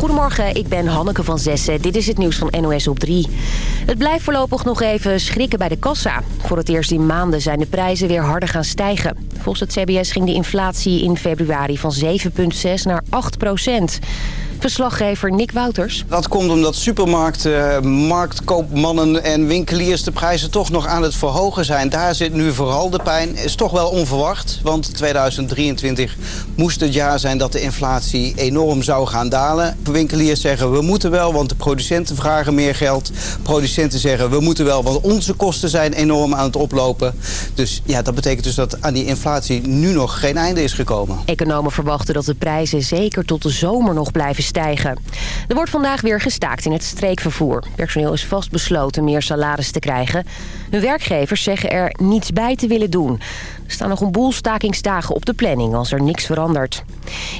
Goedemorgen, ik ben Hanneke van Zessen. Dit is het nieuws van NOS op 3. Het blijft voorlopig nog even schrikken bij de kassa. Voor het eerst in maanden zijn de prijzen weer harder gaan stijgen. Volgens het CBS ging de inflatie in februari van 7,6 naar 8 procent. Verslaggever Nick Wouters. Dat komt omdat supermarkten, marktkoopmannen en winkeliers de prijzen toch nog aan het verhogen zijn. Daar zit nu vooral de pijn. Is toch wel onverwacht, want 2023 moest het jaar zijn dat de inflatie enorm zou gaan dalen. Winkeliers zeggen we moeten wel, want de producenten vragen meer geld. Producenten zeggen we moeten wel, want onze kosten zijn enorm aan het oplopen. Dus ja, dat betekent dus dat aan die inflatie nu nog geen einde is gekomen. Economen verwachten dat de prijzen zeker tot de zomer nog blijven stijgen. Er wordt vandaag weer gestaakt in het streekvervoer. Personeel is vastbesloten meer salaris te krijgen. Hun werkgevers zeggen er niets bij te willen doen. Er staan nog een boel stakingsdagen op de planning als er niks verandert.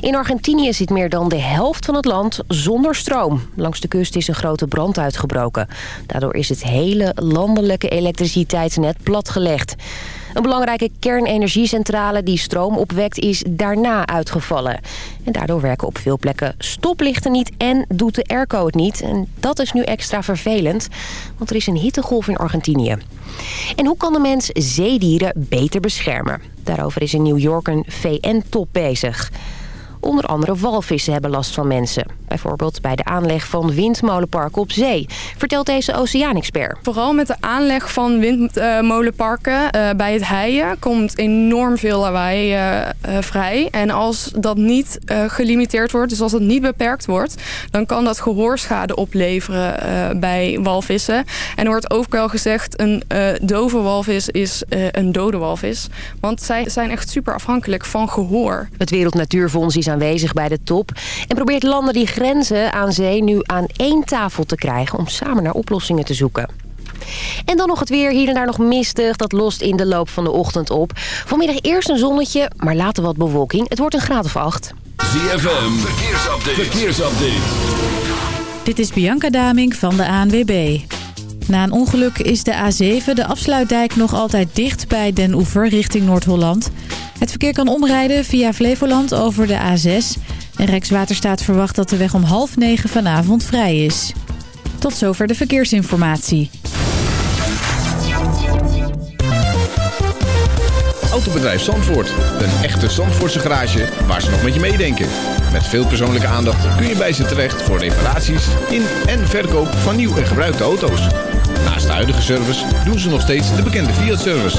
In Argentinië zit meer dan de helft van het land zonder stroom. Langs de kust is een grote brand uitgebroken. Daardoor is het hele landelijke elektriciteitsnet platgelegd. Een belangrijke kernenergiecentrale die stroom opwekt is daarna uitgevallen. En daardoor werken op veel plekken stoplichten niet en doet de airco het niet. En dat is nu extra vervelend, want er is een hittegolf in Argentinië. En hoe kan de mens zeedieren beter beschermen? Daarover is in New York een VN-top bezig. Onder andere walvissen hebben last van mensen. Bijvoorbeeld bij de aanleg van windmolenparken op zee. Vertelt deze oceaanexpert. Vooral met de aanleg van windmolenparken uh, bij het heien komt enorm veel lawaai uh, uh, vrij. En als dat niet gelimiteerd wordt, dus als het niet beperkt wordt... dan kan dat gehoorschade opleveren bij walvissen. En er wordt ook wel gezegd, een dove walvis is een dode walvis. Want zij zijn echt super afhankelijk van gehoor. Het Wereld Natuurfonds is aanwezig bij de top... en probeert landen die grenzen aan zee nu aan één tafel te krijgen... om samen naar oplossingen te zoeken. En dan nog het weer. Hier en daar nog mistig. Dat lost in de loop van de ochtend op. Vanmiddag eerst een zonnetje, maar later wat bewolking. Het wordt een graad of acht. ZFM, verkeersupdate. verkeersupdate. Dit is Bianca Daming van de ANWB. Na een ongeluk is de A7, de afsluitdijk, nog altijd dicht bij Den Oever richting Noord-Holland. Het verkeer kan omrijden via Flevoland over de A6. En Rijkswaterstaat verwacht dat de weg om half negen vanavond vrij is. Tot zover de verkeersinformatie. Autobedrijf Zandvoort. Een echte Zandvoortse garage waar ze nog met je meedenken. Met veel persoonlijke aandacht kun je bij ze terecht voor reparaties in en verkoop van nieuw en gebruikte auto's. Naast de huidige service doen ze nog steeds de bekende Fiat-service.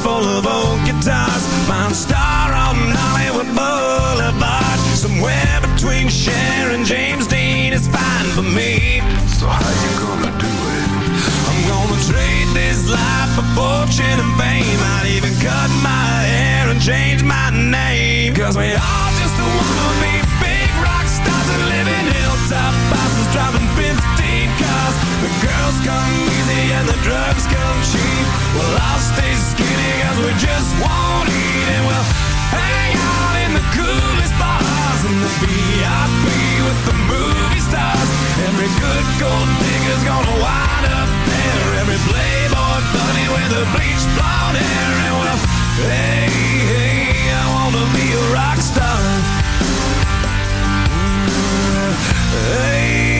full of old guitars. Mine star on Hollywood Boulevard. Somewhere between Cher and James Dean is fine for me. So how you gonna do it? I'm gonna trade this life for fortune and fame. I'd even cut my hair and change my name. Cause we all just wanna be big rock stars And live in hilltop houses driving 15 cars. The girls come easy and the drugs come cheap. Well I'll skinny cause we just won't eat And we'll. Hang out in the coolest bars In the VIP with the movie stars. Every good gold digger's gonna wind up there. Every playboy bunny with a bleached blonde hair. And well, hey, hey, I wanna be a rock star. Mm, hey, hey,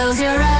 Close your eyes,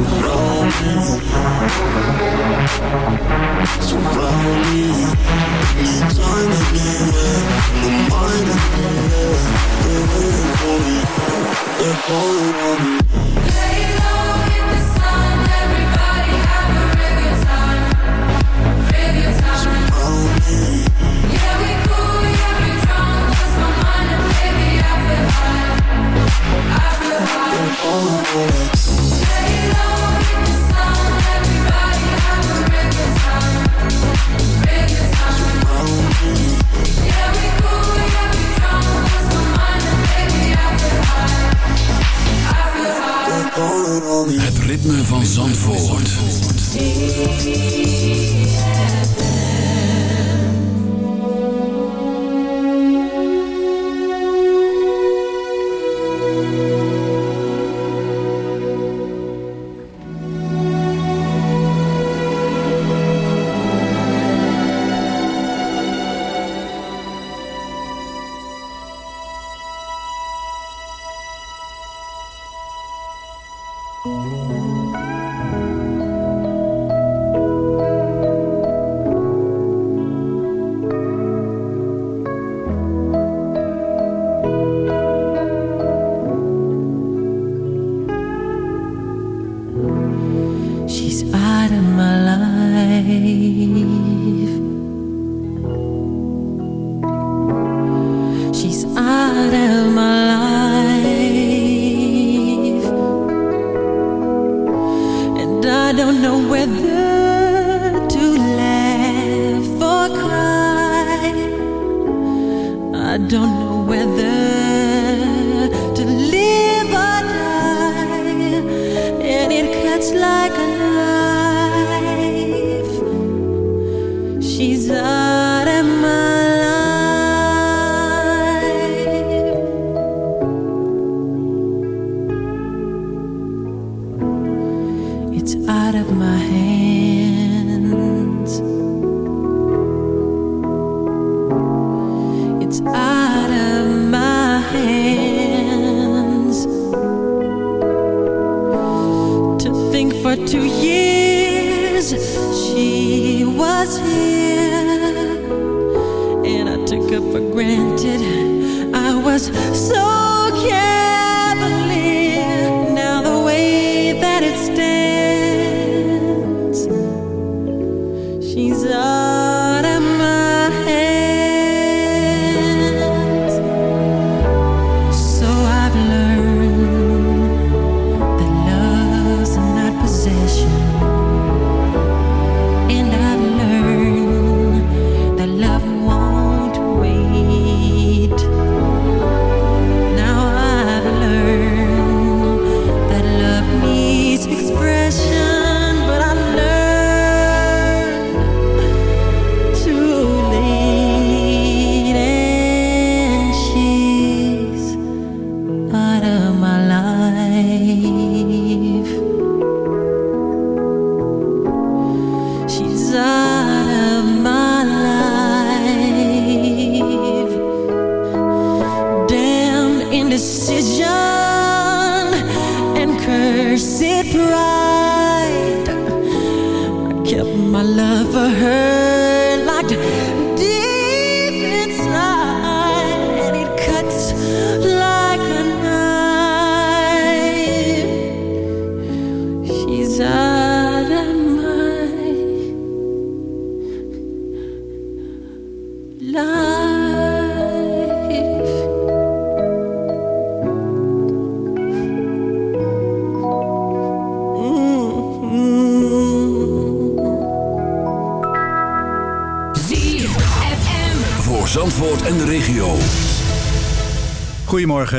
Surrounded, surrounded. me. anywhere, the mind me. They're waiting for me. They're calling on me. van Zandvoort. Música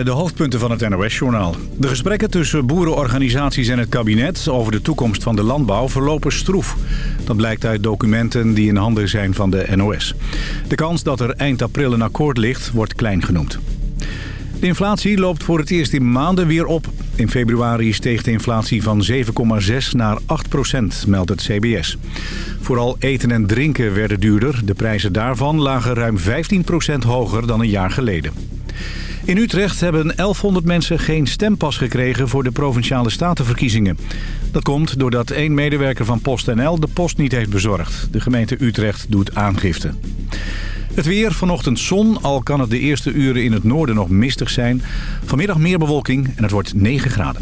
Eh, de hoofdpunten van het NOS-journaal. De gesprekken tussen boerenorganisaties en het kabinet over de toekomst van de landbouw verlopen stroef. Dat blijkt uit documenten die in handen zijn van de NOS. De kans dat er eind april een akkoord ligt wordt klein genoemd. De inflatie loopt voor het eerst in maanden weer op. In februari steeg de inflatie van 7,6 naar 8 procent, meldt het CBS. Vooral eten en drinken werden duurder. De prijzen daarvan lagen ruim 15 procent hoger dan een jaar geleden. In Utrecht hebben 1100 mensen geen stempas gekregen voor de Provinciale Statenverkiezingen. Dat komt doordat één medewerker van PostNL de post niet heeft bezorgd. De gemeente Utrecht doet aangifte. Het weer, vanochtend zon, al kan het de eerste uren in het noorden nog mistig zijn. Vanmiddag meer bewolking en het wordt 9 graden.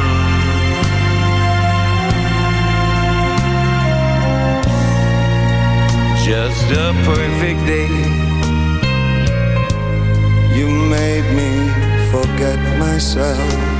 perfect day. You made me forget myself.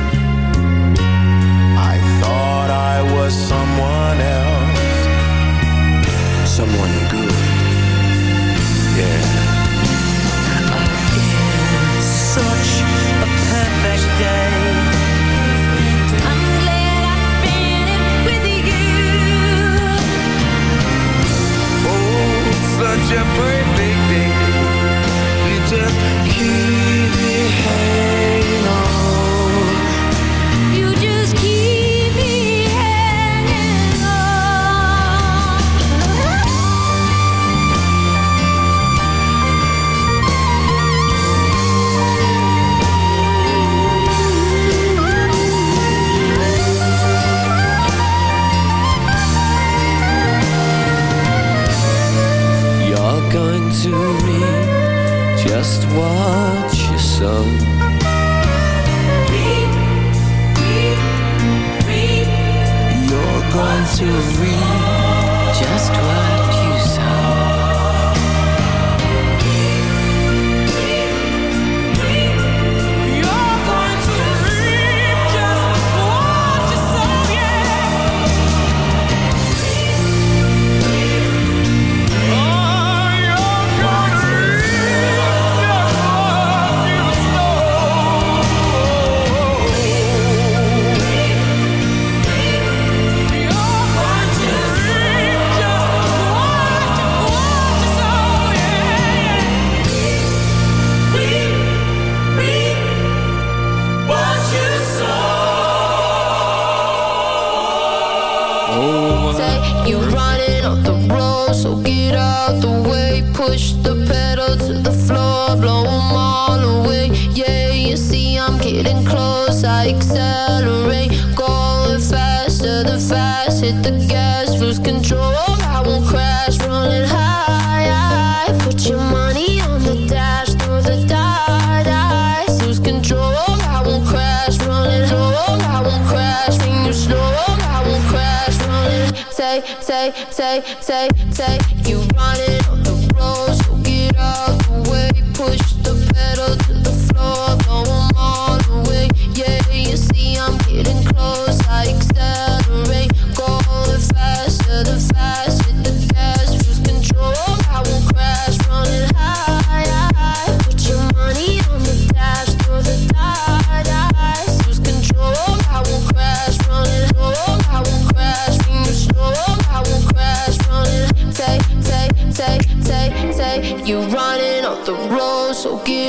say, say, say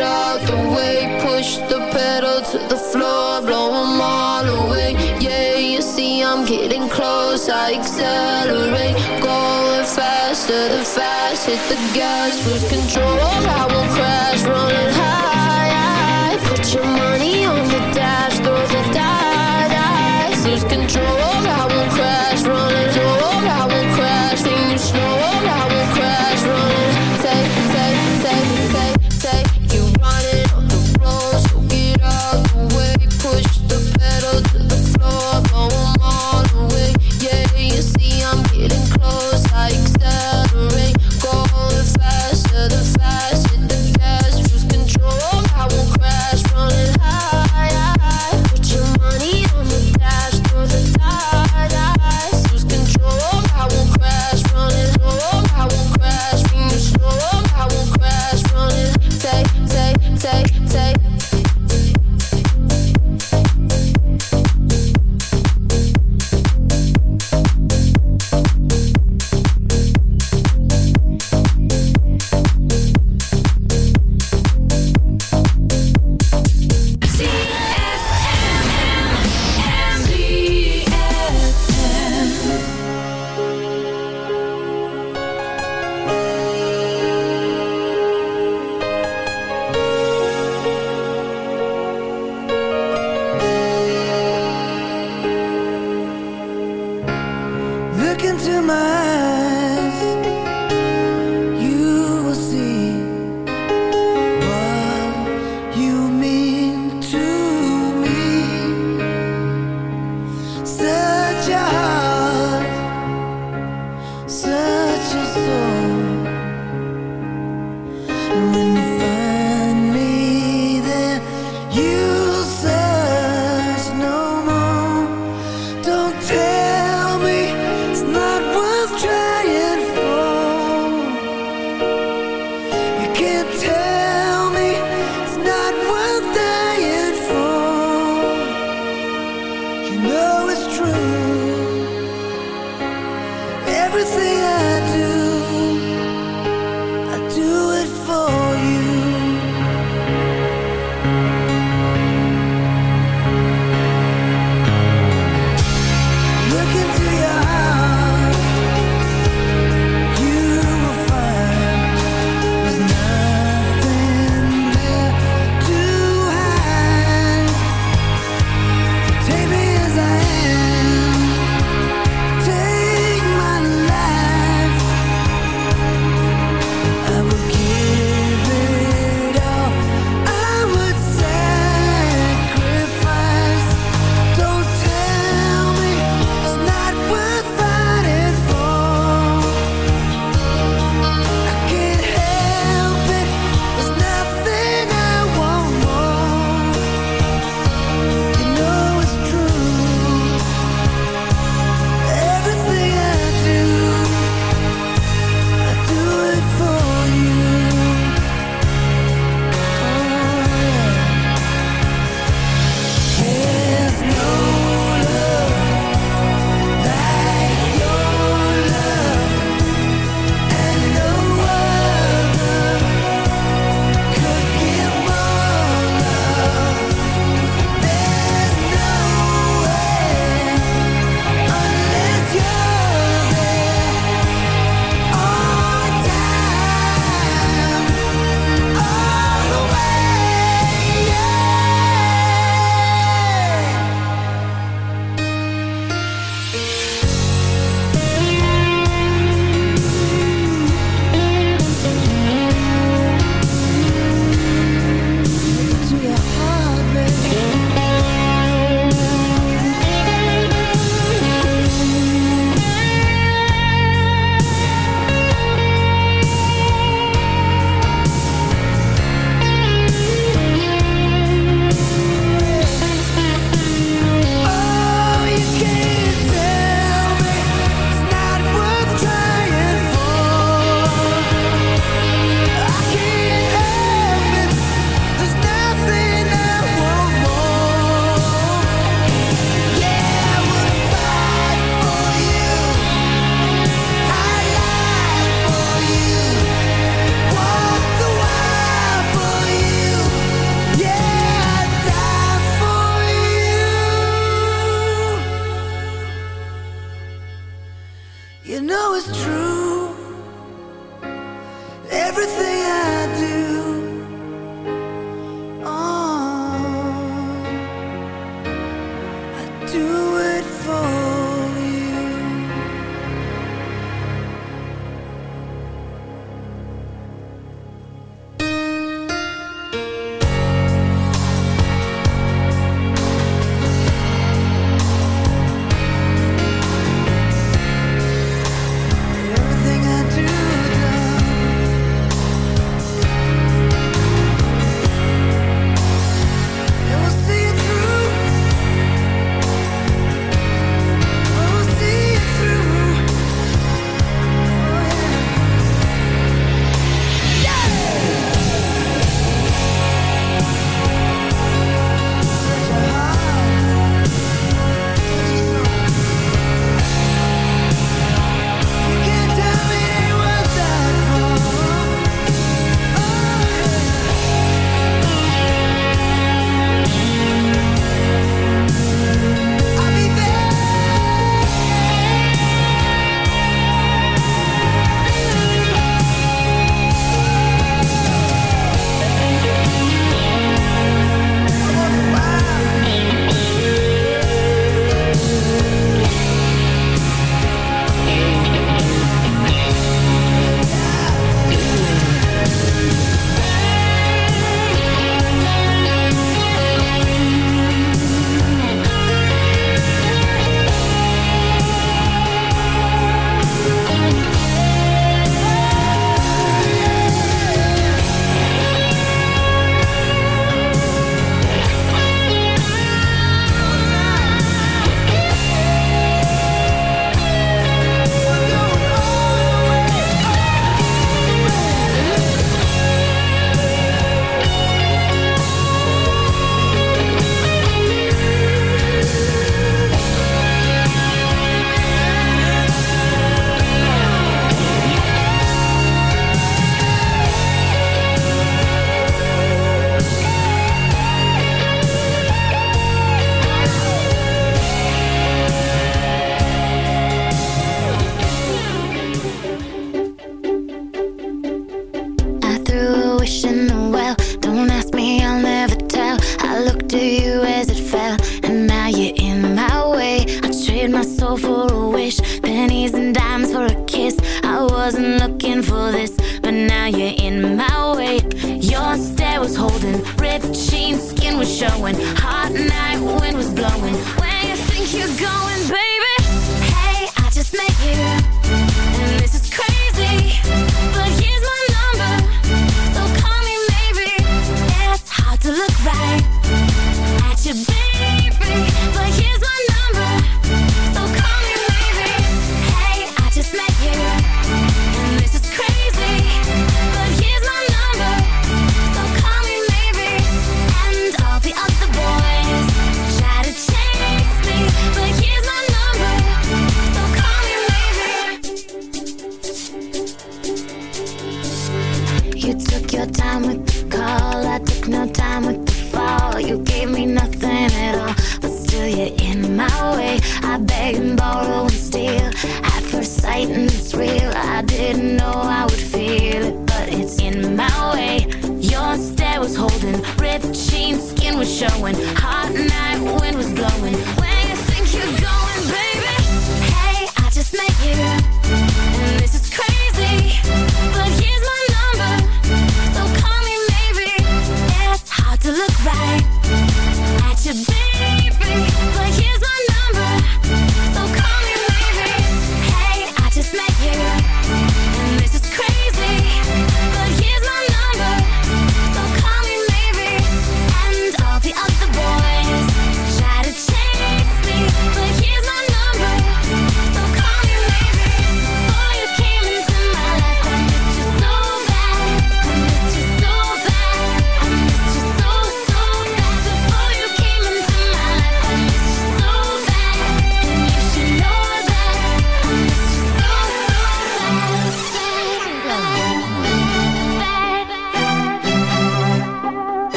out the way. Push the pedal to the floor, blow 'em all away. Yeah, you see I'm getting close, I accelerate. Going faster than fast, hit the gas, lose control. I won't crash, running high.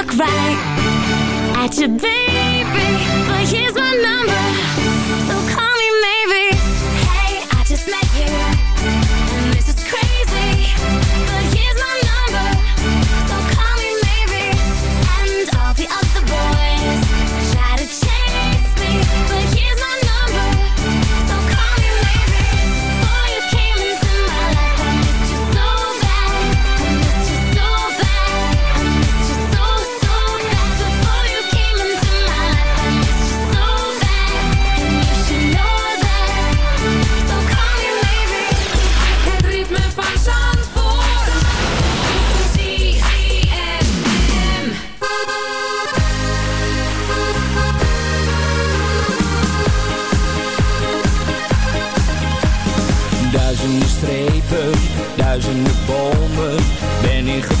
look right at your baby, but here's my number.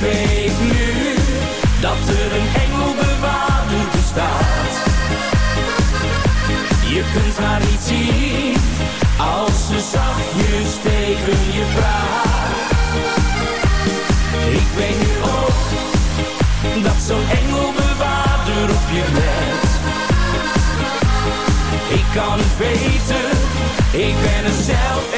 Ik weet nu dat er een engel bewaarder bestaat. Je kunt haar niet zien als ze zachtjes tegen je praat. Ik weet nu ook dat zo'n engel bewaarder op je let. Ik kan het weten, ik ben een zelf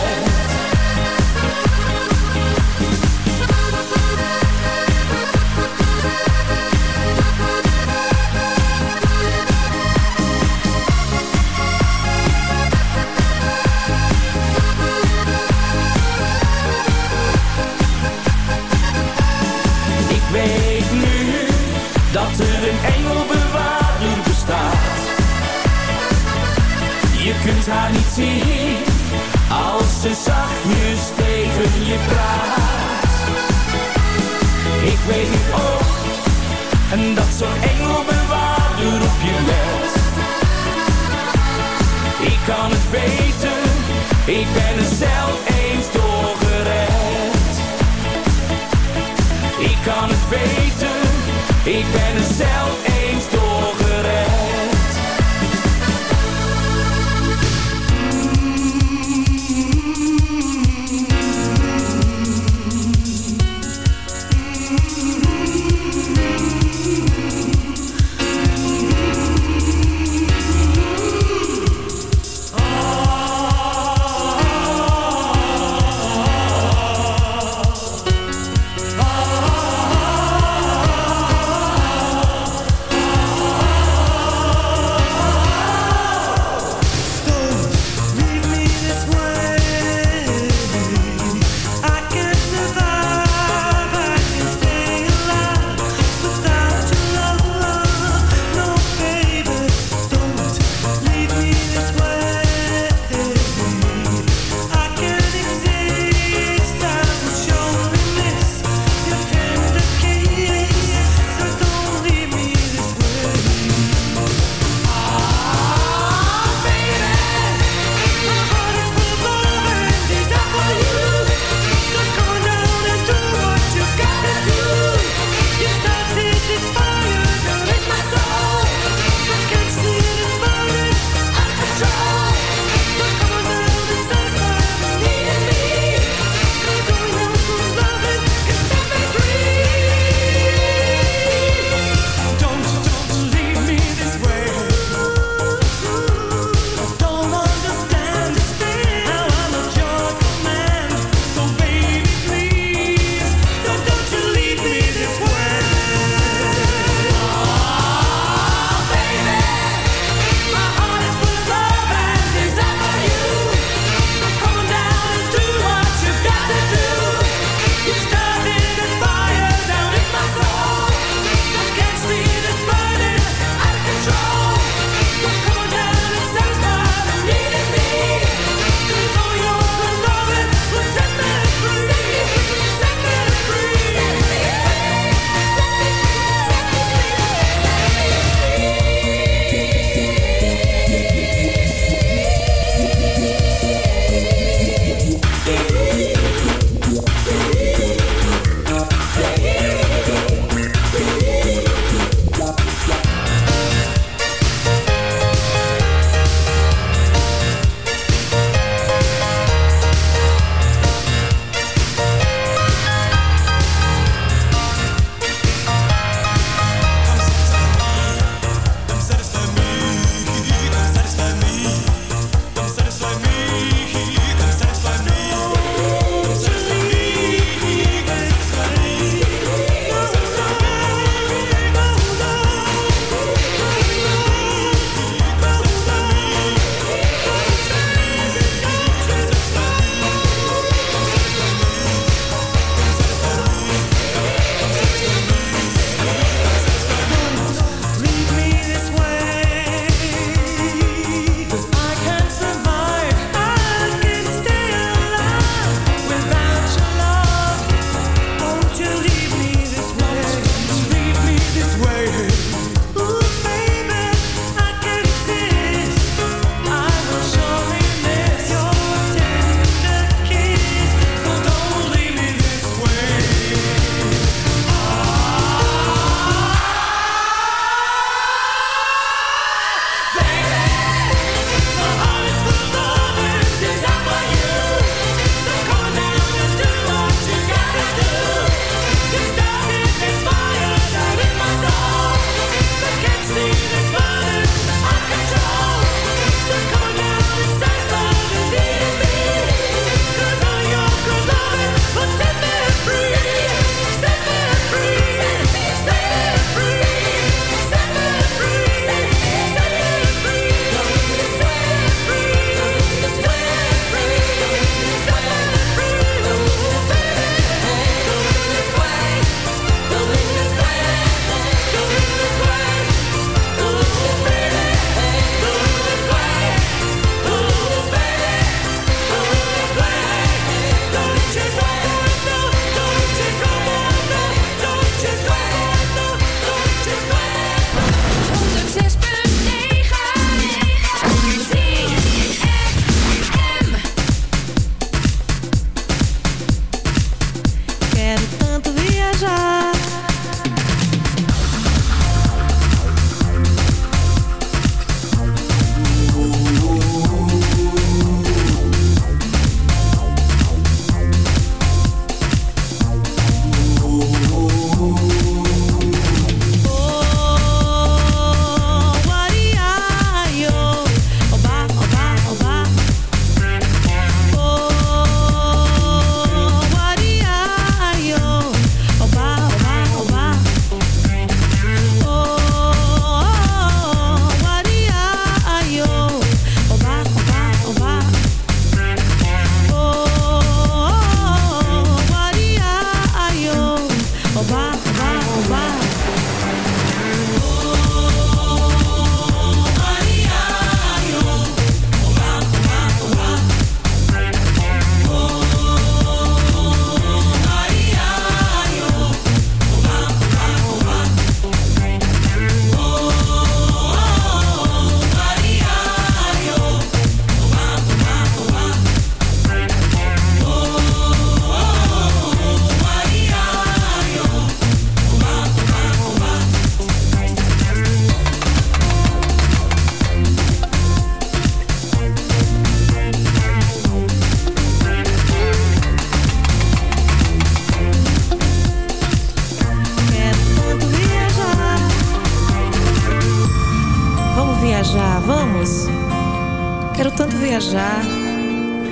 Niet zien als ze zachtjes tegen je praat. Ik weet nu ook en dat zo'n engelbewaarder op je let. Ik kan het weten, ik ben er zelf eens door gered. Ik kan het weten, ik ben er zelf eens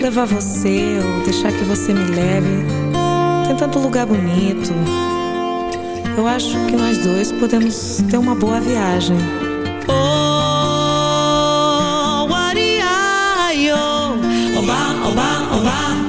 levar você ou deixar que você me leve. Tem tanto lugar bonito. Eu acho que nós dois podemos ter uma boa viagem. Oh, wariayo, oba, oba, oba.